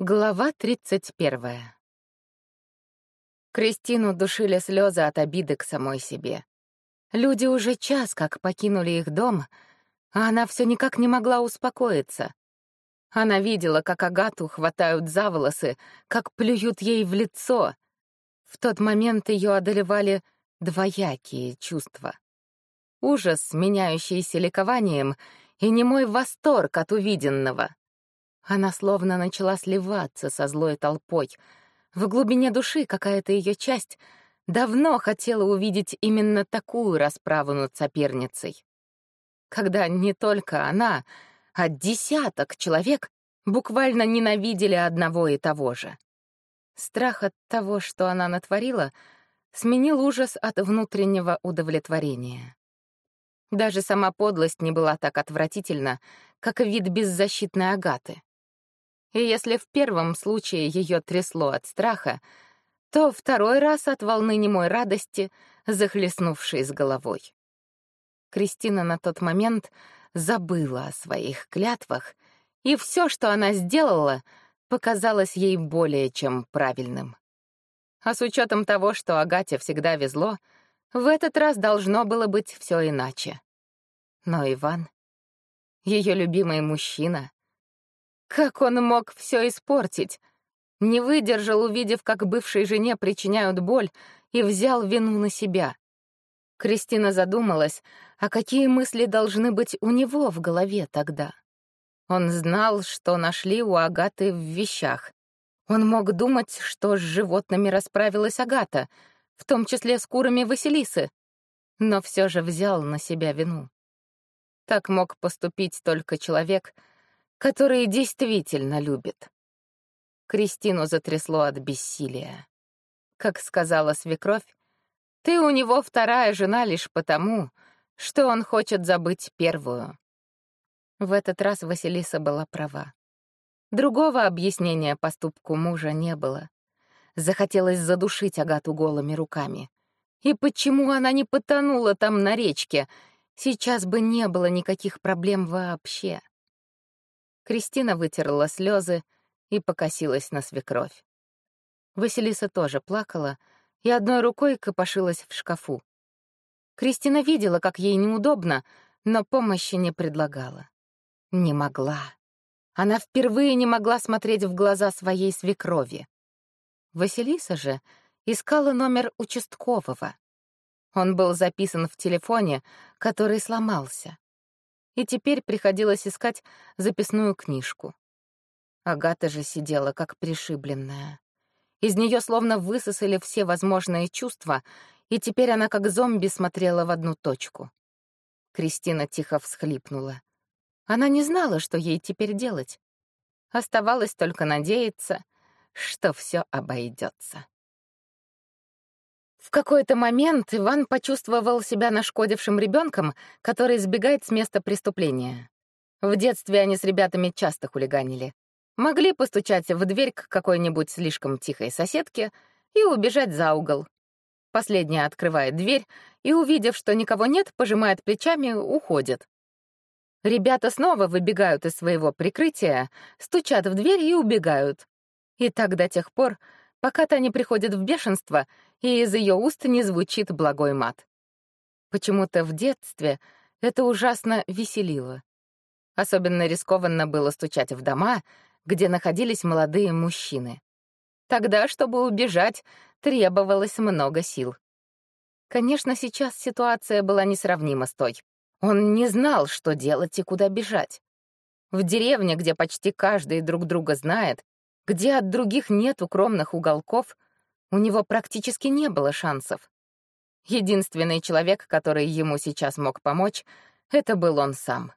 Глава 31. Кристину душили слезы от обиды к самой себе. Люди уже час как покинули их дом, а она все никак не могла успокоиться. Она видела, как Агату хватают за волосы, как плюют ей в лицо. В тот момент ее одолевали двоякие чувства. Ужас, меняющийся ликованием, и немой восторг от увиденного — она словно начала сливаться со злой толпой. В глубине души какая-то ее часть давно хотела увидеть именно такую расправу над соперницей. Когда не только она, а десяток человек буквально ненавидели одного и того же. Страх от того, что она натворила, сменил ужас от внутреннего удовлетворения. Даже сама подлость не была так отвратительна, как вид беззащитной Агаты. И если в первом случае ее трясло от страха, то второй раз от волны немой радости, захлестнувшей с головой. Кристина на тот момент забыла о своих клятвах, и все, что она сделала, показалось ей более чем правильным. А с учетом того, что Агате всегда везло, в этот раз должно было быть все иначе. Но Иван, ее любимый мужчина, как он мог все испортить? Не выдержал, увидев, как бывшей жене причиняют боль, и взял вину на себя. Кристина задумалась, а какие мысли должны быть у него в голове тогда? Он знал, что нашли у Агаты в вещах. Он мог думать, что с животными расправилась Агата, в том числе с курами Василисы, но все же взял на себя вину. Так мог поступить только человек — который действительно любит. Кристину затрясло от бессилия. Как сказала свекровь, ты у него вторая жена лишь потому, что он хочет забыть первую. В этот раз Василиса была права. Другого объяснения поступку мужа не было. Захотелось задушить Агату голыми руками. И почему она не потонула там на речке? Сейчас бы не было никаких проблем вообще. Кристина вытерла слезы и покосилась на свекровь. Василиса тоже плакала и одной рукой копошилась в шкафу. Кристина видела, как ей неудобно, но помощи не предлагала. Не могла. Она впервые не могла смотреть в глаза своей свекрови. Василиса же искала номер участкового. Он был записан в телефоне, который сломался и теперь приходилось искать записную книжку. Агата же сидела как пришибленная. Из нее словно высосали все возможные чувства, и теперь она как зомби смотрела в одну точку. Кристина тихо всхлипнула. Она не знала, что ей теперь делать. Оставалось только надеяться, что все обойдется. В какой-то момент Иван почувствовал себя нашкодившим ребенком, который сбегает с места преступления. В детстве они с ребятами часто хулиганили. Могли постучать в дверь к какой-нибудь слишком тихой соседке и убежать за угол. Последняя открывает дверь и, увидев, что никого нет, пожимает плечами, уходит. Ребята снова выбегают из своего прикрытия, стучат в дверь и убегают. И так до тех пор, пока та не приходит в бешенство, и из ее уст не звучит благой мат. Почему-то в детстве это ужасно веселило. Особенно рискованно было стучать в дома, где находились молодые мужчины. Тогда, чтобы убежать, требовалось много сил. Конечно, сейчас ситуация была несравнима с той. Он не знал, что делать и куда бежать. В деревне, где почти каждый друг друга знает, где от других нет укромных уголков, у него практически не было шансов. Единственный человек, который ему сейчас мог помочь, это был он сам.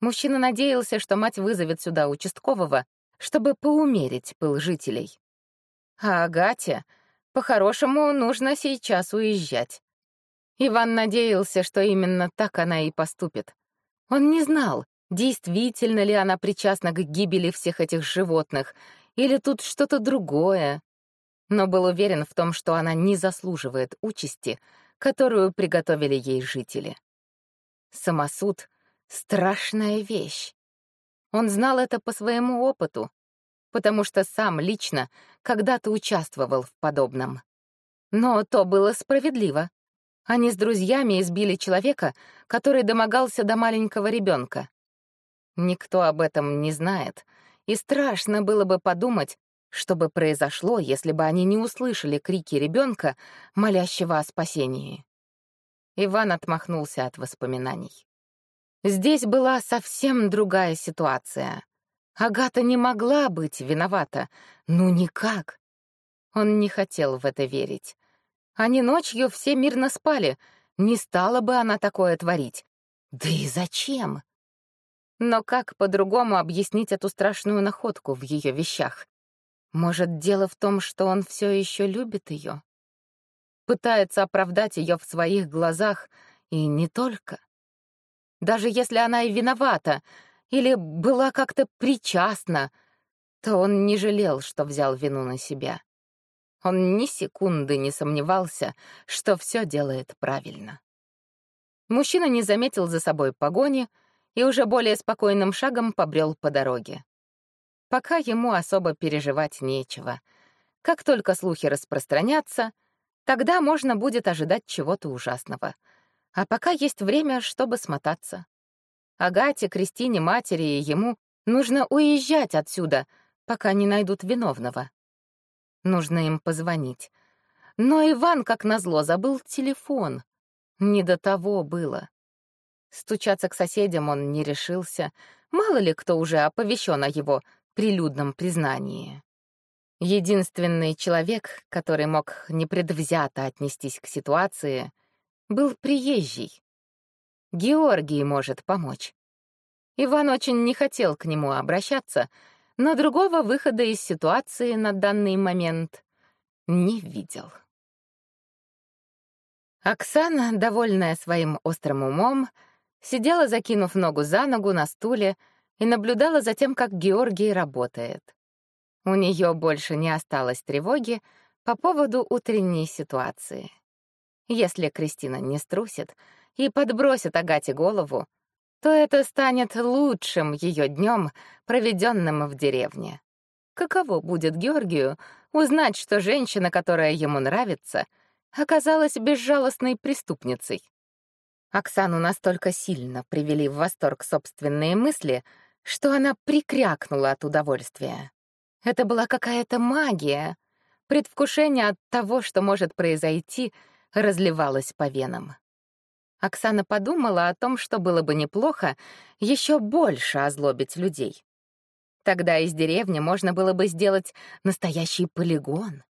Мужчина надеялся, что мать вызовет сюда участкового, чтобы поумерить пыл жителей. А Агате, по-хорошему, нужно сейчас уезжать. Иван надеялся, что именно так она и поступит. Он не знал, действительно ли она причастна к гибели всех этих животных, или тут что-то другое? Но был уверен в том, что она не заслуживает участи, которую приготовили ей жители. Самосуд — страшная вещь. Он знал это по своему опыту. потому что сам лично когда-то участвовал в подобном. Но то было справедливо. Они с друзьями избили человека, который домогался до маленького ребенка. Никто об этом не знает, и страшно было бы подумать, что бы произошло, если бы они не услышали крики ребенка, молящего о спасении. Иван отмахнулся от воспоминаний. Здесь была совсем другая ситуация. Агата не могла быть виновата. Ну никак. Он не хотел в это верить. Они ночью все мирно спали. Не стала бы она такое творить. Да и зачем? Но как по-другому объяснить эту страшную находку в ее вещах? Может, дело в том, что он все еще любит ее? Пытается оправдать ее в своих глазах, и не только. Даже если она и виновата, или была как-то причастна, то он не жалел, что взял вину на себя. Он ни секунды не сомневался, что все делает правильно. Мужчина не заметил за собой погони и уже более спокойным шагом побрел по дороге. Пока ему особо переживать нечего. Как только слухи распространятся, тогда можно будет ожидать чего-то ужасного. А пока есть время, чтобы смотаться. Агате, Кристине, матери и ему нужно уезжать отсюда, пока не найдут виновного. Нужно им позвонить. Но Иван, как назло, забыл телефон. Не до того было. Стучаться к соседям он не решился. Мало ли кто уже оповещен о его прилюдном признании. Единственный человек, который мог непредвзято отнестись к ситуации, был приезжий. Георгий может помочь. Иван очень не хотел к нему обращаться, но другого выхода из ситуации на данный момент не видел. Оксана, довольная своим острым умом, сидела, закинув ногу за ногу на стуле и наблюдала за тем, как Георгий работает. У нее больше не осталось тревоги по поводу утренней ситуации. Если Кристина не струсит и подбросит Агате голову, то это станет лучшим ее днем, проведенным в деревне. Каково будет Георгию узнать, что женщина, которая ему нравится, оказалась безжалостной преступницей? Оксану настолько сильно привели в восторг собственные мысли, что она прикрякнула от удовольствия. Это была какая-то магия. Предвкушение от того, что может произойти, разливалось по венам. Оксана подумала о том, что было бы неплохо еще больше озлобить людей. Тогда из деревни можно было бы сделать настоящий полигон.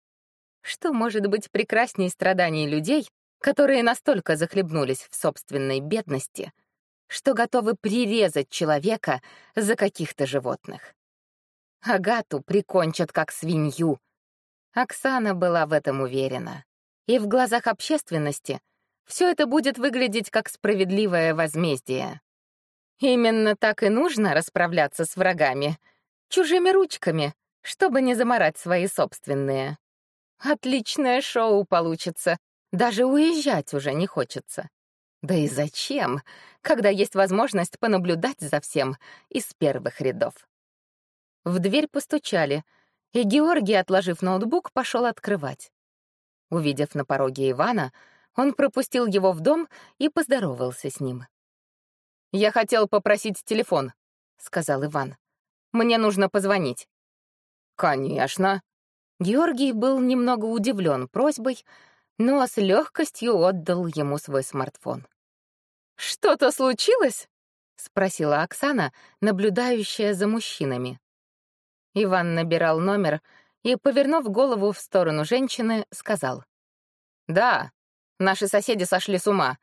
Что может быть прекрасней страданий людей, которые настолько захлебнулись в собственной бедности, что готовы прирезать человека за каких-то животных? Агату прикончат как свинью. Оксана была в этом уверена. И в глазах общественности — все это будет выглядеть как справедливое возмездие. Именно так и нужно расправляться с врагами. Чужими ручками, чтобы не заморать свои собственные. Отличное шоу получится. Даже уезжать уже не хочется. Да и зачем, когда есть возможность понаблюдать за всем из первых рядов? В дверь постучали, и Георгий, отложив ноутбук, пошел открывать. Увидев на пороге Ивана, он пропустил его в дом и поздоровался с ним. «Я хотел попросить телефон», — сказал Иван. «Мне нужно позвонить». «Конечно». Георгий был немного удивлен просьбой, но с легкостью отдал ему свой смартфон. «Что-то случилось?» — спросила Оксана, наблюдающая за мужчинами. Иван набирал номер и, повернув голову в сторону женщины, сказал. «Да, Наши соседи сошли с ума.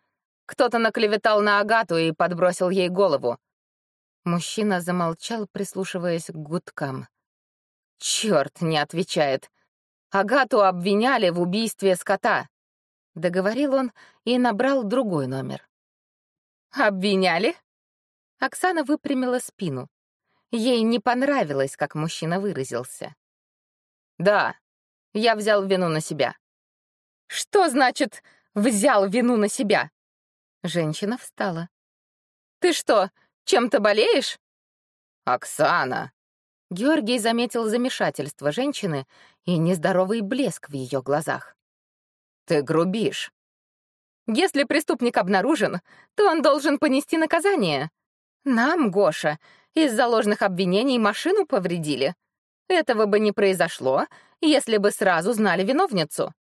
Кто-то наклеветал на Агату и подбросил ей голову. Мужчина замолчал, прислушиваясь к гудкам. Черт, не отвечает. Агату обвиняли в убийстве скота. Договорил он и набрал другой номер. «Обвиняли?» Оксана выпрямила спину. Ей не понравилось, как мужчина выразился. «Да, я взял вину на себя». «Что значит взял вину на себя. Женщина встала. «Ты что, чем-то болеешь?» «Оксана!» Георгий заметил замешательство женщины и нездоровый блеск в ее глазах. «Ты грубишь». «Если преступник обнаружен, то он должен понести наказание. Нам, Гоша, из-за ложных обвинений машину повредили. Этого бы не произошло, если бы сразу знали виновницу».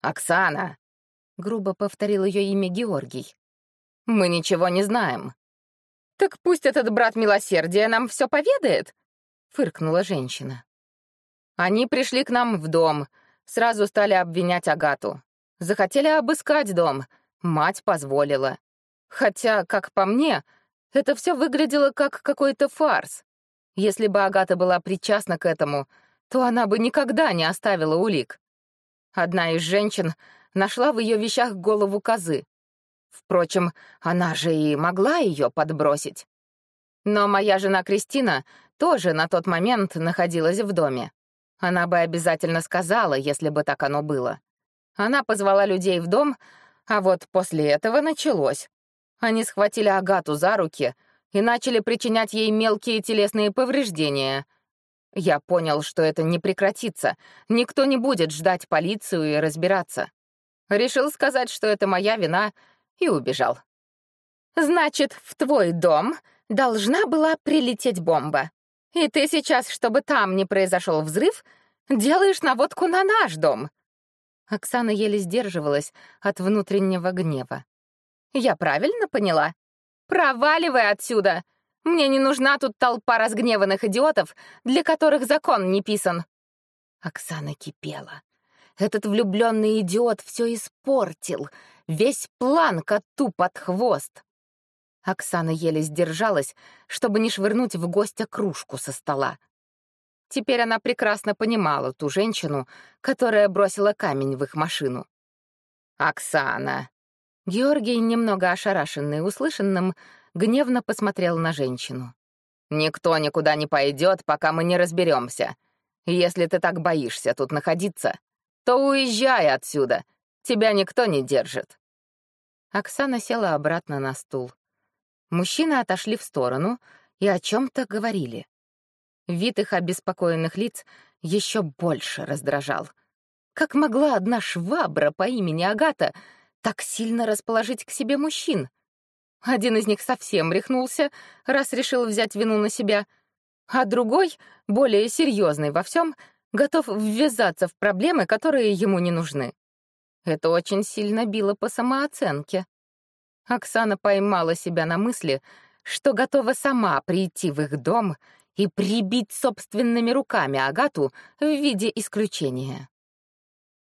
«Оксана!» — грубо повторил ее имя Георгий. «Мы ничего не знаем». «Так пусть этот брат милосердия нам все поведает», — фыркнула женщина. Они пришли к нам в дом, сразу стали обвинять Агату. Захотели обыскать дом, мать позволила. Хотя, как по мне, это все выглядело как какой-то фарс. Если бы Агата была причастна к этому, то она бы никогда не оставила улик. Одна из женщин нашла в ее вещах голову козы. Впрочем, она же и могла ее подбросить. Но моя жена Кристина тоже на тот момент находилась в доме. Она бы обязательно сказала, если бы так оно было. Она позвала людей в дом, а вот после этого началось. Они схватили Агату за руки и начали причинять ей мелкие телесные повреждения. Я понял, что это не прекратится, никто не будет ждать полицию и разбираться. Решил сказать, что это моя вина, и убежал. «Значит, в твой дом должна была прилететь бомба. И ты сейчас, чтобы там не произошел взрыв, делаешь наводку на наш дом». Оксана еле сдерживалась от внутреннего гнева. «Я правильно поняла? Проваливай отсюда! Мне не нужна тут толпа разгневанных идиотов, для которых закон не писан». Оксана кипела. Этот влюбленный идиот все испортил. Весь план коту под хвост. Оксана еле сдержалась, чтобы не швырнуть в гостя кружку со стола. Теперь она прекрасно понимала ту женщину, которая бросила камень в их машину. «Оксана!» Георгий, немного ошарашенный услышанным, гневно посмотрел на женщину. «Никто никуда не пойдет, пока мы не разберемся. Если ты так боишься тут находиться, то уезжай отсюда. Тебя никто не держит». Оксана села обратно на стул. Мужчины отошли в сторону и о чем-то говорили. Вид их обеспокоенных лиц еще больше раздражал. Как могла одна швабра по имени Агата так сильно расположить к себе мужчин? Один из них совсем рехнулся, раз решил взять вину на себя, а другой, более серьезный во всем, готов ввязаться в проблемы, которые ему не нужны. Это очень сильно било по самооценке. Оксана поймала себя на мысли, что готова сама прийти в их дом и прибить собственными руками Агату в виде исключения.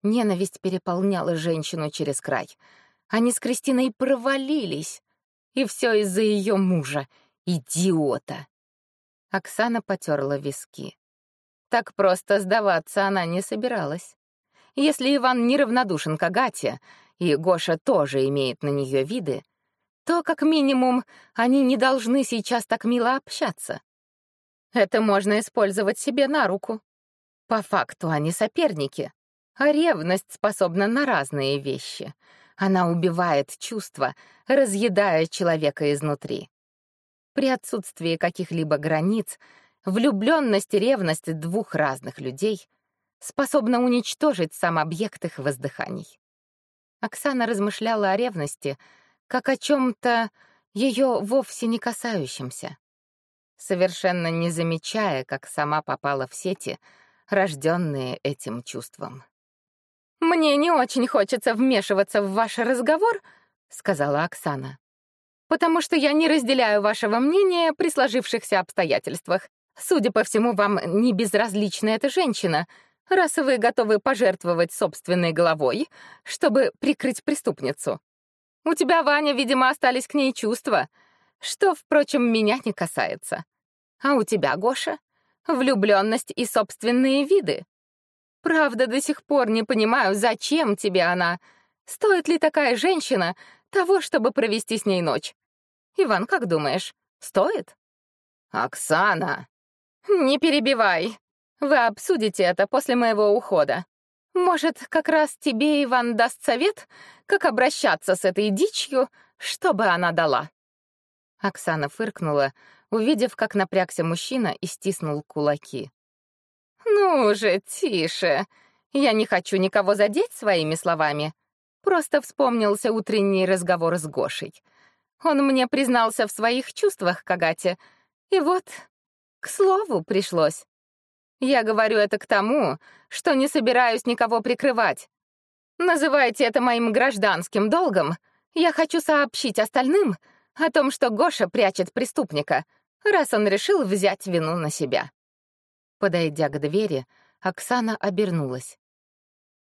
Ненависть переполняла женщину через край. Они с Кристиной провалились. И все из-за ее мужа, идиота. Оксана потерла виски. Так просто сдаваться она не собиралась. Если Иван неравнодушен к Агате, и Гоша тоже имеет на нее виды, то, как минимум, они не должны сейчас так мило общаться. Это можно использовать себе на руку. По факту они соперники, а ревность способна на разные вещи. Она убивает чувства, разъедая человека изнутри. При отсутствии каких-либо границ Влюбленность и ревность двух разных людей способна уничтожить сам объект их воздыханий. Оксана размышляла о ревности как о чем-то ее вовсе не касающемся, совершенно не замечая, как сама попала в сети, рожденные этим чувством. «Мне не очень хочется вмешиваться в ваш разговор», — сказала Оксана, «потому что я не разделяю вашего мнения при сложившихся обстоятельствах. Судя по всему, вам не безразлична эта женщина, раз вы готовы пожертвовать собственной головой, чтобы прикрыть преступницу. У тебя, Ваня, видимо, остались к ней чувства, что, впрочем, меня не касается. А у тебя, Гоша, влюбленность и собственные виды. Правда, до сих пор не понимаю, зачем тебе она. Стоит ли такая женщина того, чтобы провести с ней ночь? Иван, как думаешь, стоит? Оксана, «Не перебивай. Вы обсудите это после моего ухода. Может, как раз тебе Иван даст совет, как обращаться с этой дичью, чтобы она дала?» Оксана фыркнула, увидев, как напрягся мужчина и стиснул кулаки. «Ну же, тише. Я не хочу никого задеть своими словами. Просто вспомнился утренний разговор с Гошей. Он мне признался в своих чувствах к Агате. И вот, к слову, пришлось. Я говорю это к тому, что не собираюсь никого прикрывать. Называйте это моим гражданским долгом. Я хочу сообщить остальным о том, что Гоша прячет преступника, раз он решил взять вину на себя. Подойдя к двери, Оксана обернулась.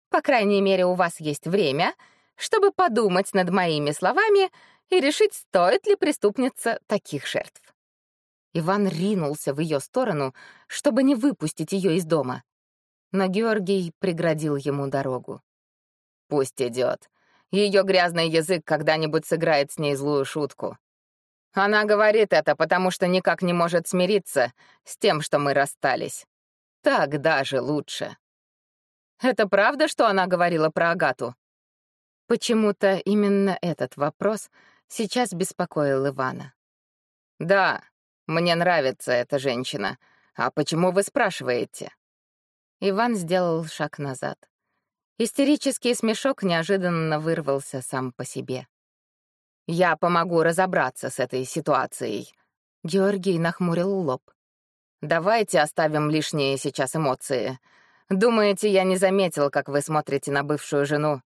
«По крайней мере, у вас есть время, чтобы подумать над моими словами и решить, стоит ли преступница таких жертв». Иван ринулся в ее сторону, чтобы не выпустить ее из дома. Но Георгий преградил ему дорогу. «Пусть идет. Ее грязный язык когда-нибудь сыграет с ней злую шутку. Она говорит это, потому что никак не может смириться с тем, что мы расстались. Так даже лучше. Это правда, что она говорила про Агату? Почему-то именно этот вопрос сейчас беспокоил Ивана. Да, мне нравится эта женщина. А почему вы спрашиваете? Иван сделал шаг назад. Истерический смешок неожиданно вырвался сам по себе. «Я помогу разобраться с этой ситуацией». Георгий нахмурил лоб. «Давайте оставим лишние сейчас эмоции. Думаете, я не заметил, как вы смотрите на бывшую жену?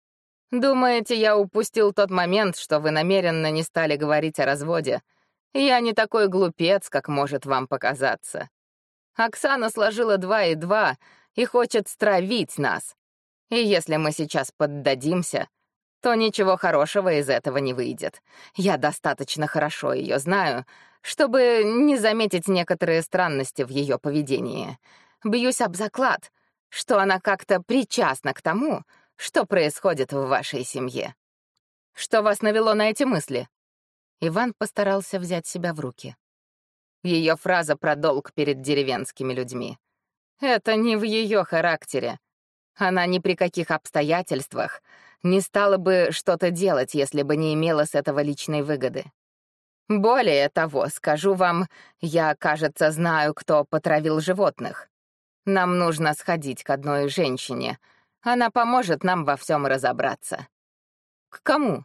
Думаете, я упустил тот момент, что вы намеренно не стали говорить о разводе? Я не такой глупец, как может вам показаться. Оксана сложила два и два и хочет стравить нас. И если мы сейчас поддадимся, то ничего хорошего из этого не выйдет. Я достаточно хорошо ее знаю, чтобы не заметить некоторые странности в ее поведении. Бьюсь об заклад, что она как-то причастна к тому, что происходит в вашей семье. Что вас навело на эти мысли? Иван постарался взять себя в руки. Ее фраза про долг перед деревенскими людьми. Это не в ее характере. Она ни при каких обстоятельствах не стала бы что-то делать, если бы не имела с этого личной выгоды. Более того, скажу вам, я, кажется, знаю, кто потравил животных. Нам нужно сходить к одной женщине. Она поможет нам во всем разобраться. К кому?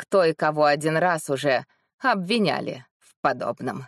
Кто и кого один раз уже обвиняли в подобном.